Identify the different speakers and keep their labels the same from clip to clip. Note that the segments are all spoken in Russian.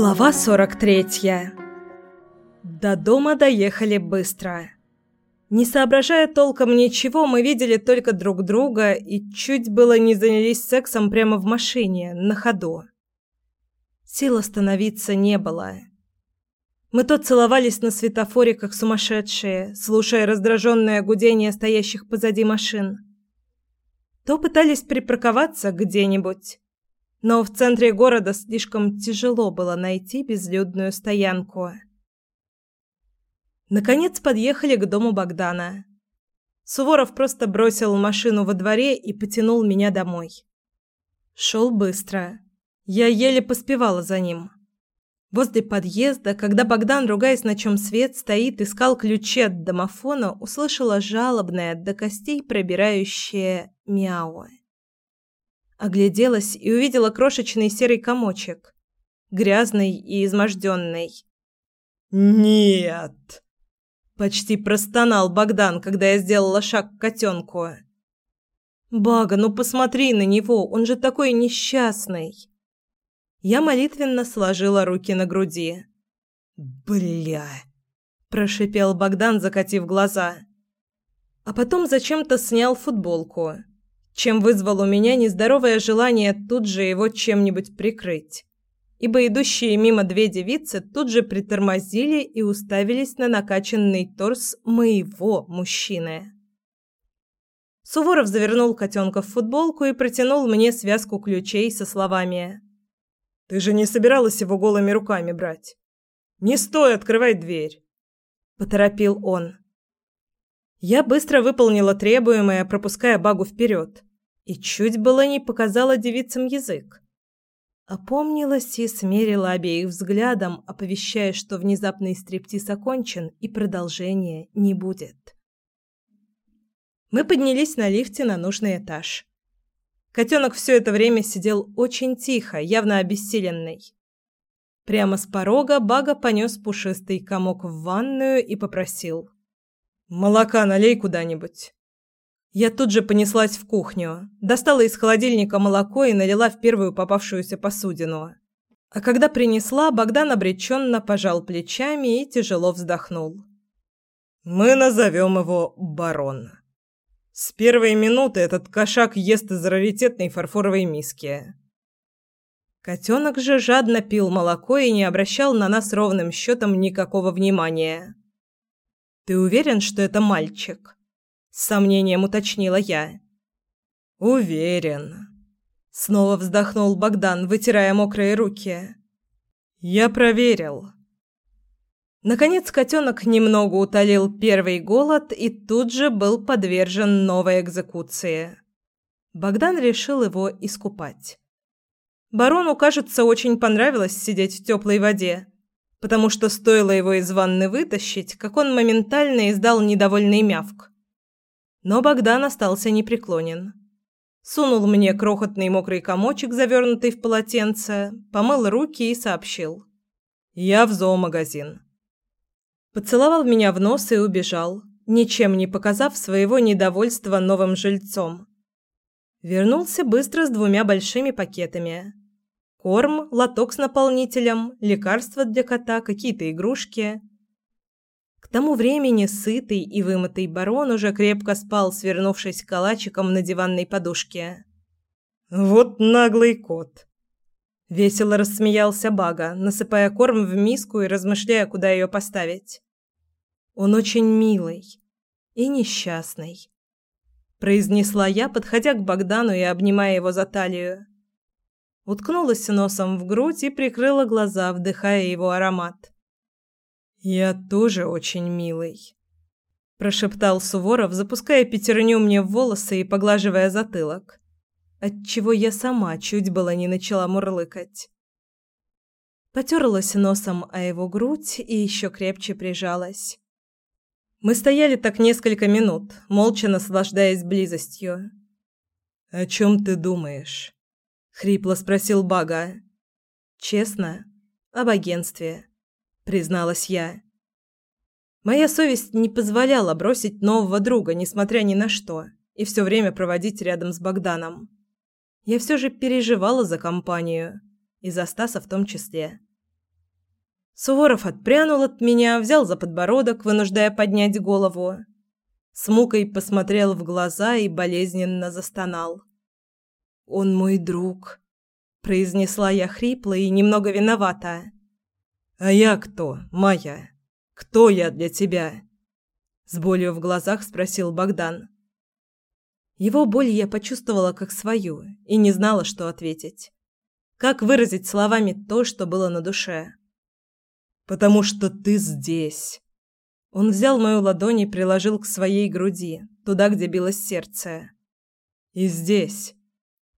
Speaker 1: Глава 43. До дома доехали быстро. Не соображая толком ничего, мы видели только друг друга и чуть было не занялись сексом прямо в машине, на ходу. Сил остановиться не было. Мы то целовались на светофоре, как сумасшедшие, слушая раздраженное гудение стоящих позади машин, то пытались припарковаться где-нибудь но в центре города слишком тяжело было найти безлюдную стоянку. Наконец подъехали к дому Богдана. Суворов просто бросил машину во дворе и потянул меня домой. Шел быстро. Я еле поспевала за ним. Возле подъезда, когда Богдан, ругаясь, на чем свет стоит, искал ключи от домофона, услышала жалобное, до костей пробирающее мяу. Огляделась и увидела крошечный серый комочек, грязный и изможденный.
Speaker 2: «Нет!»
Speaker 1: Почти простонал Богдан, когда я сделала шаг к котенку. «Бага, ну посмотри на него, он же такой несчастный!» Я молитвенно сложила руки на груди.
Speaker 2: «Бля!»
Speaker 1: – прошипел Богдан, закатив глаза. А потом зачем-то снял футболку чем вызвал у меня нездоровое желание тут же его чем-нибудь прикрыть. Ибо идущие мимо две девицы тут же притормозили и уставились на накачанный торс моего мужчины. Суворов завернул котенка в футболку и протянул мне связку ключей со словами
Speaker 2: «Ты же не собиралась его голыми руками брать? Не стой, открывай дверь!»
Speaker 1: Поторопил он. Я быстро выполнила требуемое, пропуская багу вперед и чуть было не показала девицам язык. Опомнилась и смерила обеих взглядом, оповещая, что внезапный стриптиз окончен и продолжения не будет. Мы поднялись на лифте на нужный этаж. Котенок все это время сидел очень тихо, явно обессиленный. Прямо с порога Бага понес пушистый комок в ванную и попросил.
Speaker 2: «Молока налей куда-нибудь».
Speaker 1: Я тут же понеслась в кухню, достала из холодильника молоко и налила в первую попавшуюся посудину. А когда принесла, Богдан обреченно пожал плечами и тяжело вздохнул.
Speaker 2: «Мы назовем его Барон. С первой минуты этот кошак ест из раритетной фарфоровой миски».
Speaker 1: Котенок же жадно пил молоко и не обращал на нас ровным счетом никакого внимания. «Ты уверен, что это мальчик?» с сомнением уточнила я.
Speaker 2: Уверен.
Speaker 1: Снова вздохнул Богдан, вытирая мокрые руки.
Speaker 2: Я проверил.
Speaker 1: Наконец котенок немного утолил первый голод и тут же был подвержен новой экзекуции. Богдан решил его искупать. Барону, кажется, очень понравилось сидеть в теплой воде, потому что стоило его из ванны вытащить, как он моментально издал недовольный мявк. Но Богдан остался непреклонен. Сунул мне крохотный мокрый комочек, завернутый в полотенце, помыл руки и сообщил. «Я в зоомагазин». Поцеловал меня в нос и убежал, ничем не показав своего недовольства новым жильцом. Вернулся быстро с двумя большими пакетами. Корм, лоток с наполнителем, лекарства для кота, какие-то игрушки тому времени сытый и вымытый барон уже крепко спал, свернувшись калачиком на диванной подушке.
Speaker 2: «Вот наглый кот!»
Speaker 1: Весело рассмеялся Бага, насыпая корм в миску и размышляя, куда ее поставить. «Он очень милый и несчастный», – произнесла я, подходя к Богдану и обнимая его за талию. Уткнулась носом в грудь и прикрыла глаза, вдыхая его аромат.
Speaker 2: «Я тоже очень милый», – прошептал Суворов, запуская пятерню мне в волосы и поглаживая затылок,
Speaker 1: отчего я сама чуть было не начала мурлыкать. Потерлась носом о его грудь и еще крепче прижалась. Мы стояли так несколько минут, молча наслаждаясь близостью.
Speaker 2: «О чем ты думаешь?» – хрипло спросил Бага.
Speaker 1: «Честно, об агентстве» призналась я. Моя совесть не позволяла бросить нового друга, несмотря ни на что, и все время проводить рядом с Богданом. Я все же переживала за компанию, и за Стаса в том числе. Суворов отпрянул от меня, взял за подбородок, вынуждая поднять голову. С мукой посмотрел в глаза и болезненно застонал. «Он мой друг», — произнесла я хрипло и немного виновата. «А я кто, Майя? Кто я для тебя?» С болью в глазах спросил Богдан. Его боль я почувствовала как свою и не знала, что ответить. Как выразить словами то, что было на душе? «Потому что ты здесь». Он взял мою ладонь и приложил к своей груди, туда, где билось сердце. «И здесь».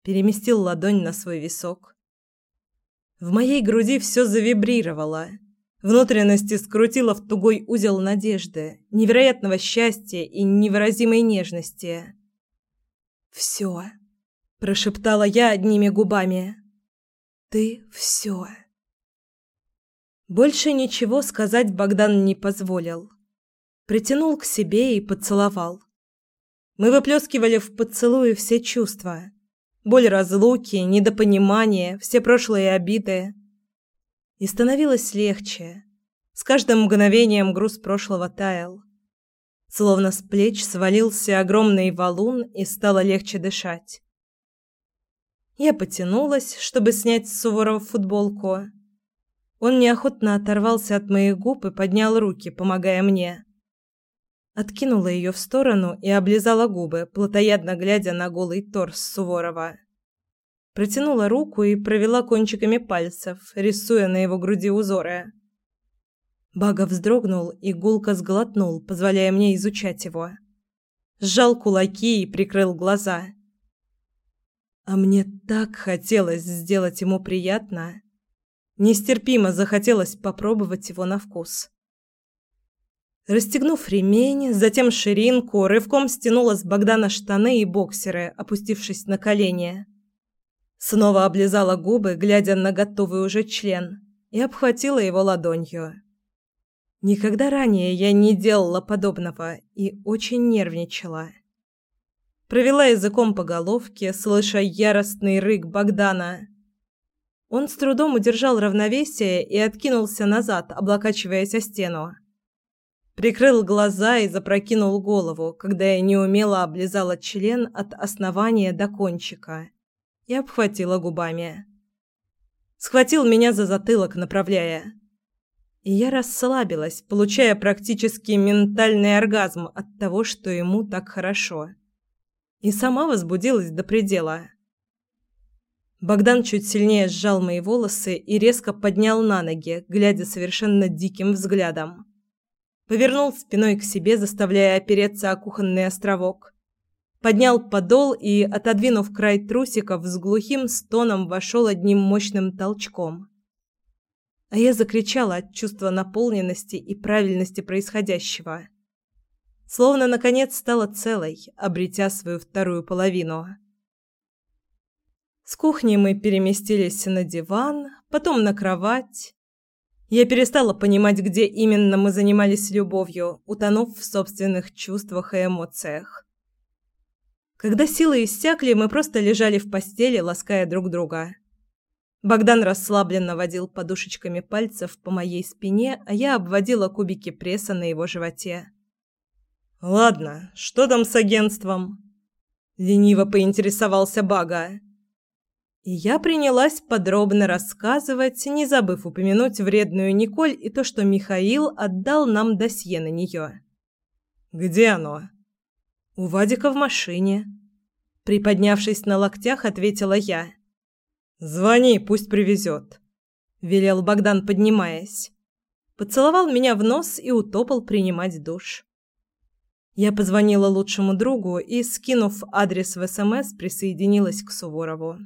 Speaker 1: Переместил ладонь на свой висок. В моей груди все завибрировало. Внутренности скрутило в тугой узел надежды, невероятного счастья и невыразимой нежности. «Все», – прошептала я одними губами. «Ты все». Больше ничего сказать Богдан не позволил. Притянул к себе и поцеловал. Мы выплескивали в поцелуе все чувства. Боль разлуки, недопонимание, все прошлые обиды. И становилось легче. С каждым мгновением груз прошлого таял. Словно с плеч свалился огромный валун и стало легче дышать. Я потянулась, чтобы снять с Суворова футболку. Он неохотно оторвался от моих губ и поднял руки, помогая мне. Откинула ее в сторону и облизала губы, плотоядно глядя на голый торс Суворова. Протянула руку и провела кончиками пальцев, рисуя на его груди узоры. Бага вздрогнул и гулко сглотнул, позволяя мне изучать его. Сжал кулаки и прикрыл глаза. А мне так хотелось сделать ему приятно. Нестерпимо захотелось попробовать его на вкус. Расстегнув ремень, затем ширинку, рывком стянула с Богдана штаны и боксеры, опустившись на колени. Снова облизала губы, глядя на готовый уже член, и обхватила его ладонью. Никогда ранее я не делала подобного и очень нервничала. Провела языком по головке, слыша яростный рык Богдана. Он с трудом удержал равновесие и откинулся назад, облокачиваясь о стену. Прикрыл глаза и запрокинул голову, когда я неумело облизала член от основания до кончика и обхватила губами. Схватил меня за затылок, направляя. И я расслабилась, получая практически ментальный оргазм от того, что ему так хорошо. И сама возбудилась до предела. Богдан чуть сильнее сжал мои волосы и резко поднял на ноги, глядя совершенно диким взглядом. Повернул спиной к себе, заставляя опереться о кухонный островок. Поднял подол и, отодвинув край трусиков, с глухим стоном вошел одним мощным толчком. А я закричала от чувства наполненности и правильности происходящего. Словно, наконец, стала целой, обретя свою вторую половину. С кухни мы переместились на диван, потом на кровать. Я перестала понимать, где именно мы занимались любовью, утонув в собственных чувствах и эмоциях. Когда силы иссякли, мы просто лежали в постели, лаская друг друга. Богдан расслабленно водил подушечками пальцев по моей спине, а я обводила кубики пресса на его животе. «Ладно, что там с агентством?» Лениво поинтересовался Бага. И я принялась подробно рассказывать, не забыв упомянуть вредную Николь и то, что Михаил отдал нам досье на нее. «Где оно?» «У Вадика в машине». Приподнявшись на локтях, ответила я. «Звони, пусть привезет», — велел Богдан, поднимаясь. Поцеловал меня в нос и утопал принимать душ. Я позвонила лучшему другу и, скинув адрес в СМС, присоединилась к Суворову.